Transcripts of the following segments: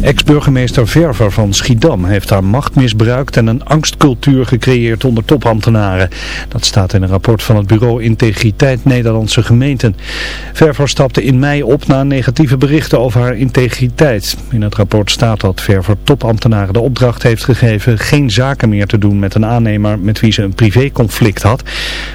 Ex-burgemeester Verver van Schiedam heeft haar macht misbruikt en een angstcultuur gecreëerd onder topambtenaren. Dat staat in een rapport van het bureau Integriteit Nederlandse Gemeenten. Verver stapte in mei op na negatieve berichten over haar integriteit. In het rapport staat dat Verver topambtenaren de opdracht heeft gegeven geen zaken meer te doen met een aannemer met wie ze een privéconflict had.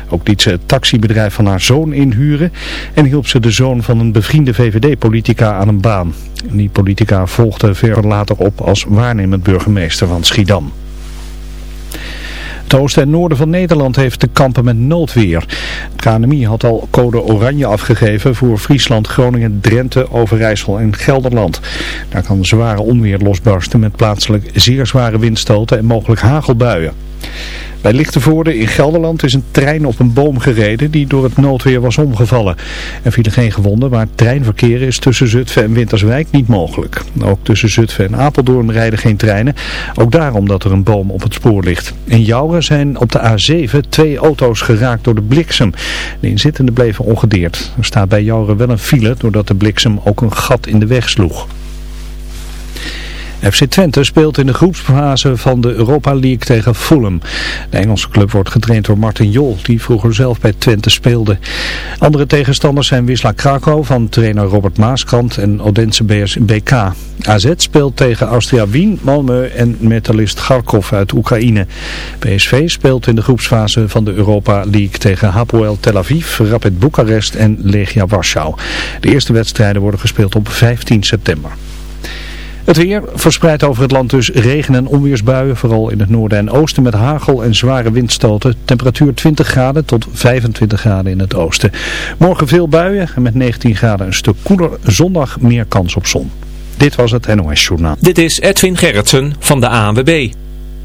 Ook liet ze het taxibedrijf van haar zoon inhuren en hielp ze de zoon van een bevriende VVD-politica aan een baan. Die politica volgde ver later op als waarnemend burgemeester van Schiedam. Het oosten en noorden van Nederland heeft te kampen met noodweer. Het KNMI had al code oranje afgegeven voor Friesland, Groningen, Drenthe, Overijssel en Gelderland. Daar kan zware onweer losbarsten met plaatselijk zeer zware windstoten en mogelijk hagelbuien. Bij Lichtenvoorde in Gelderland is een trein op een boom gereden die door het noodweer was omgevallen. Er vielen geen gewonden, maar treinverkeer is tussen Zutphen en Winterswijk niet mogelijk. Ook tussen Zutphen en Apeldoorn rijden geen treinen, ook daarom dat er een boom op het spoor ligt. In Jouren zijn op de A7 twee auto's geraakt door de bliksem. De inzittenden bleven ongedeerd. Er staat bij Jouren wel een file doordat de bliksem ook een gat in de weg sloeg. FC Twente speelt in de groepsfase van de Europa League tegen Fulham. De Engelse club wordt getraind door Martin Jol, die vroeger zelf bij Twente speelde. Andere tegenstanders zijn Wisla Krakau van trainer Robert Maaskant en Odense BK. AZ speelt tegen Austria Wien, Malmö en metalist Kharkov uit Oekraïne. PSV speelt in de groepsfase van de Europa League tegen Hapoel Tel Aviv, Rapid Boekarest en Legia Warschau. De eerste wedstrijden worden gespeeld op 15 september. Het weer verspreidt over het land dus regen- en onweersbuien, vooral in het noorden en oosten met hagel en zware windstoten. Temperatuur 20 graden tot 25 graden in het oosten. Morgen veel buien en met 19 graden een stuk koeler. Zondag meer kans op zon. Dit was het NOS Journaal. Dit is Edwin Gerritsen van de ANWB.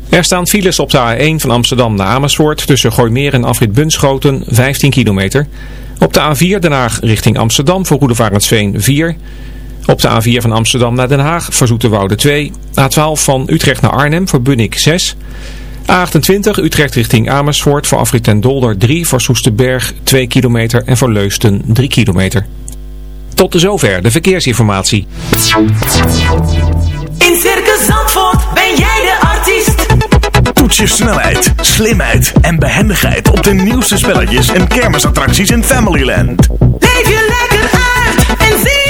Er staan files op de A1 van Amsterdam naar Amersfoort tussen Gooimeer en Afrit Bunschoten 15 kilometer. Op de A4 Den Haag richting Amsterdam voor Roedevarensveen 4 op de A4 van Amsterdam naar Den Haag voor Zoeterwoude 2. A12 van Utrecht naar Arnhem voor Bunnik 6. A28 Utrecht richting Amersfoort voor Afrit en Dolder 3 voor Soesterberg 2 kilometer en voor Leusden 3 kilometer. Tot de zover de verkeersinformatie. In Circus Zandvoort ben jij de artiest. Toets je snelheid, slimheid en behendigheid op de nieuwste spelletjes en kermisattracties in Familyland. Leef je lekker uit en zie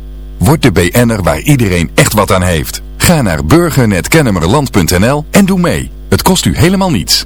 Word de BN'er waar iedereen echt wat aan heeft. Ga naar burgernetkennemerland.nl en doe mee. Het kost u helemaal niets.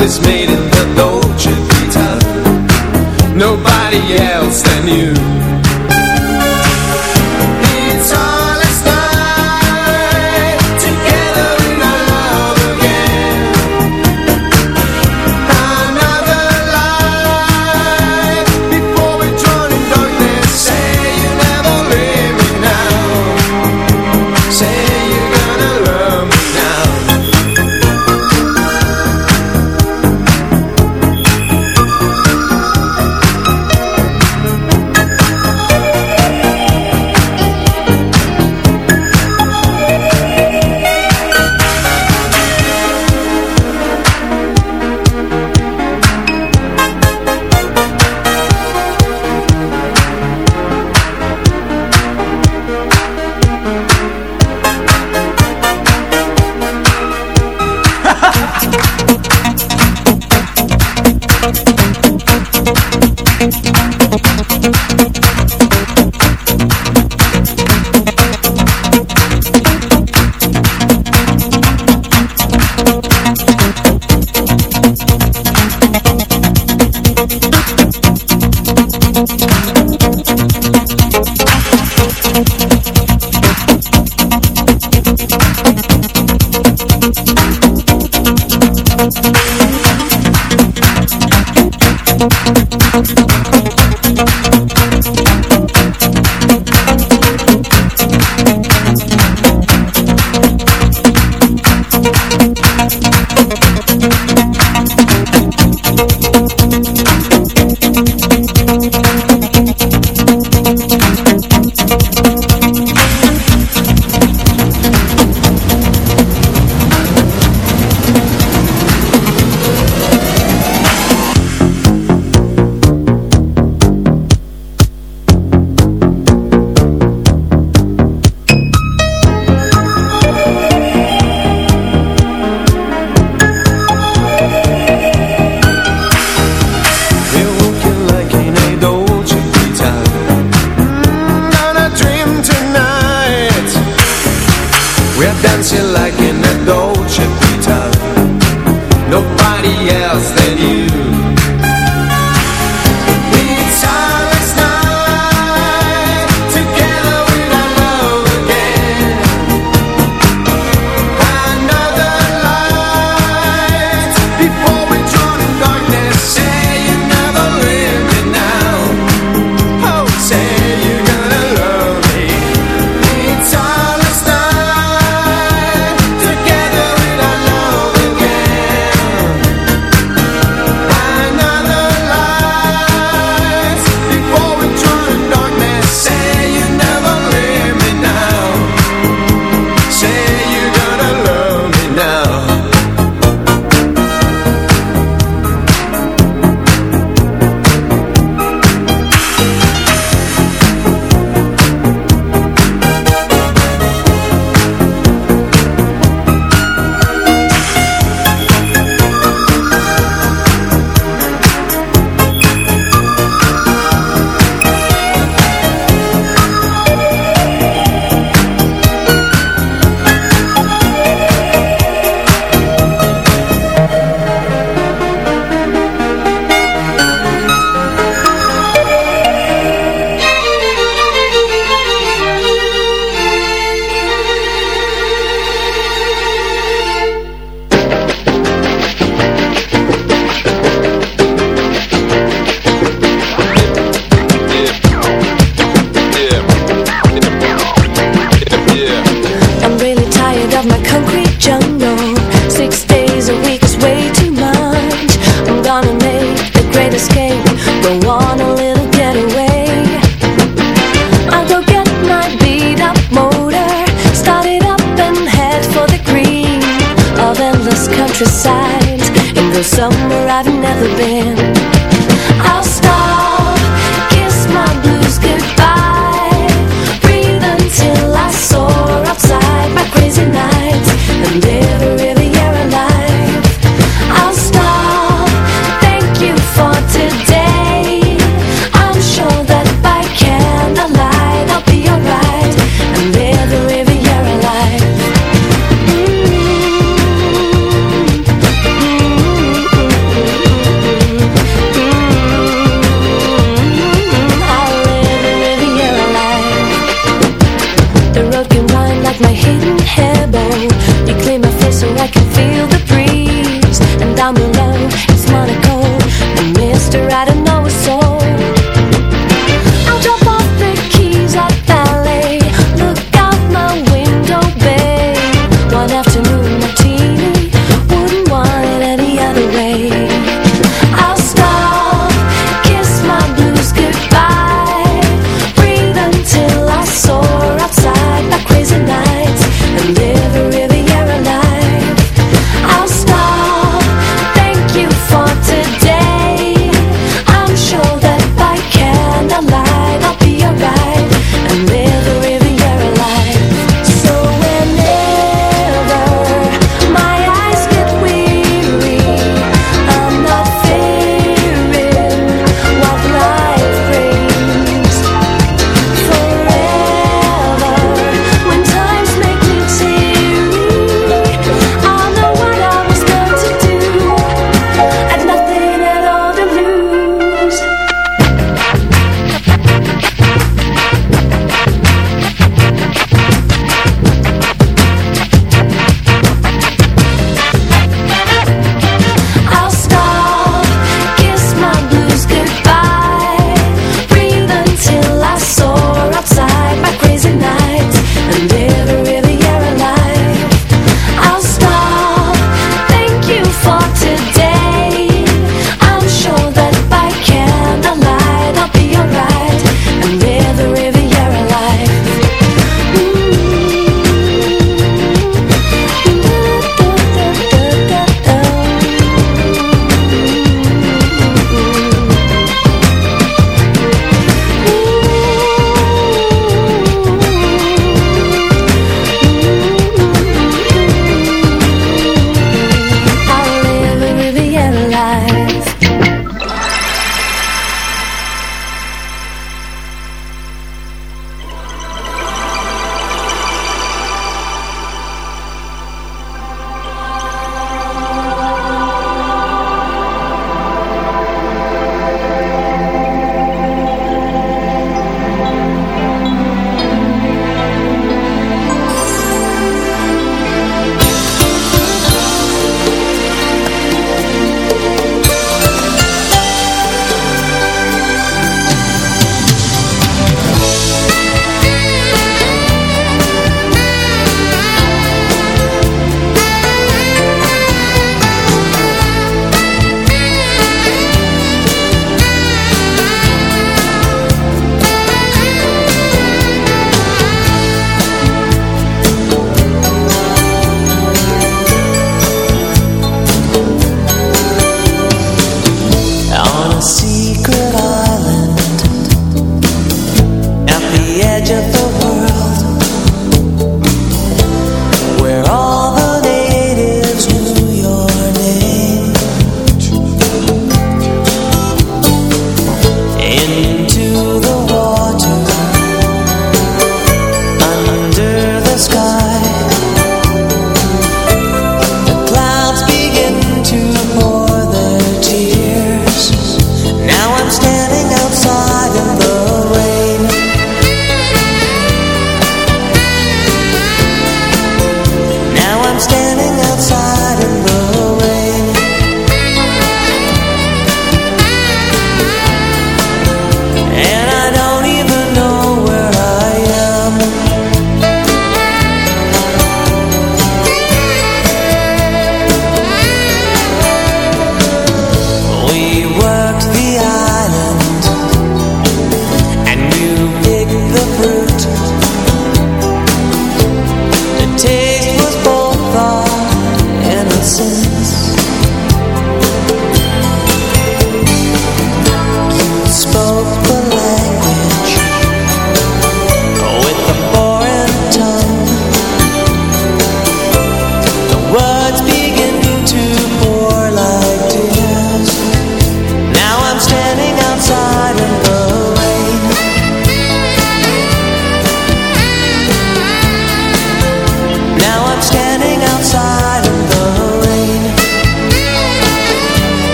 This made it the Dolce Vita. Nobody else than you.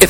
If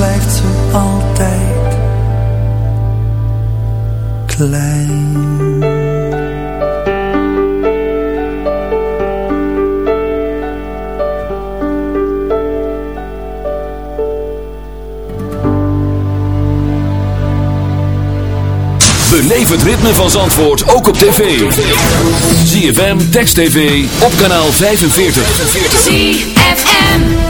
blijft zo altijd klein. Beleef het ritme van Zandvoort ook op tv. ZFM, Text TV, op kanaal 45. 45.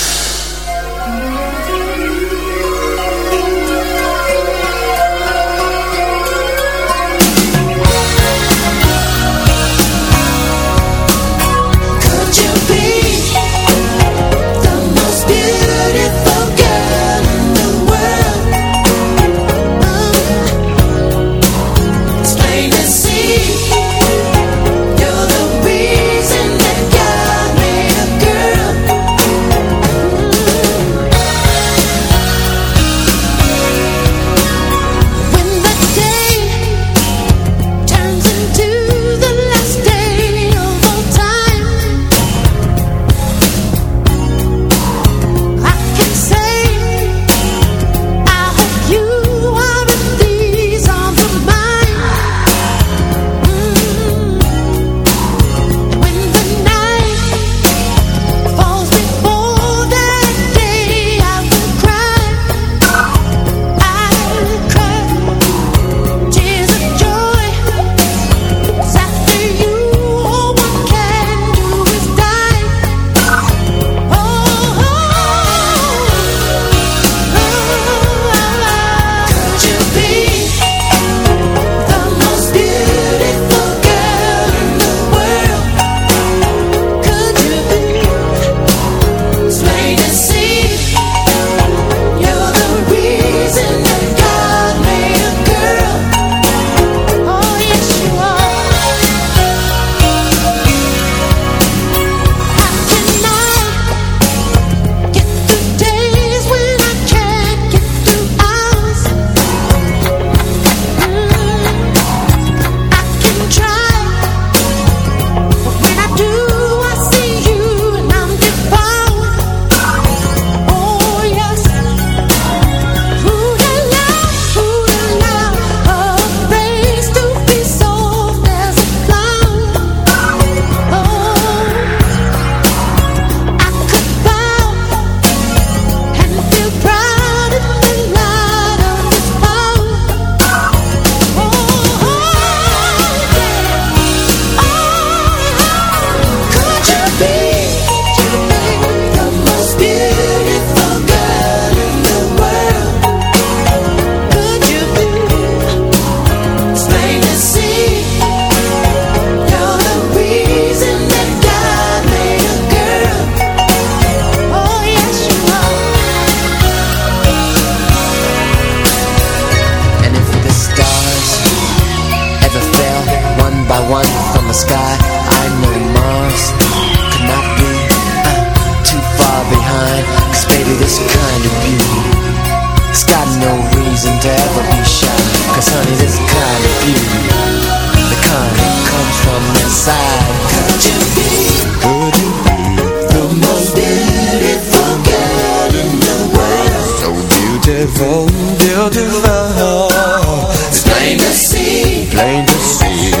Beautiful Beautiful It's plain to see Plain to see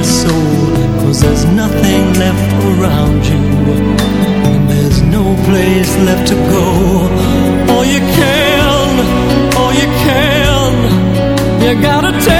your soul. Cause there's nothing left around you, and there's no place left to go. All you can, all you can, you gotta take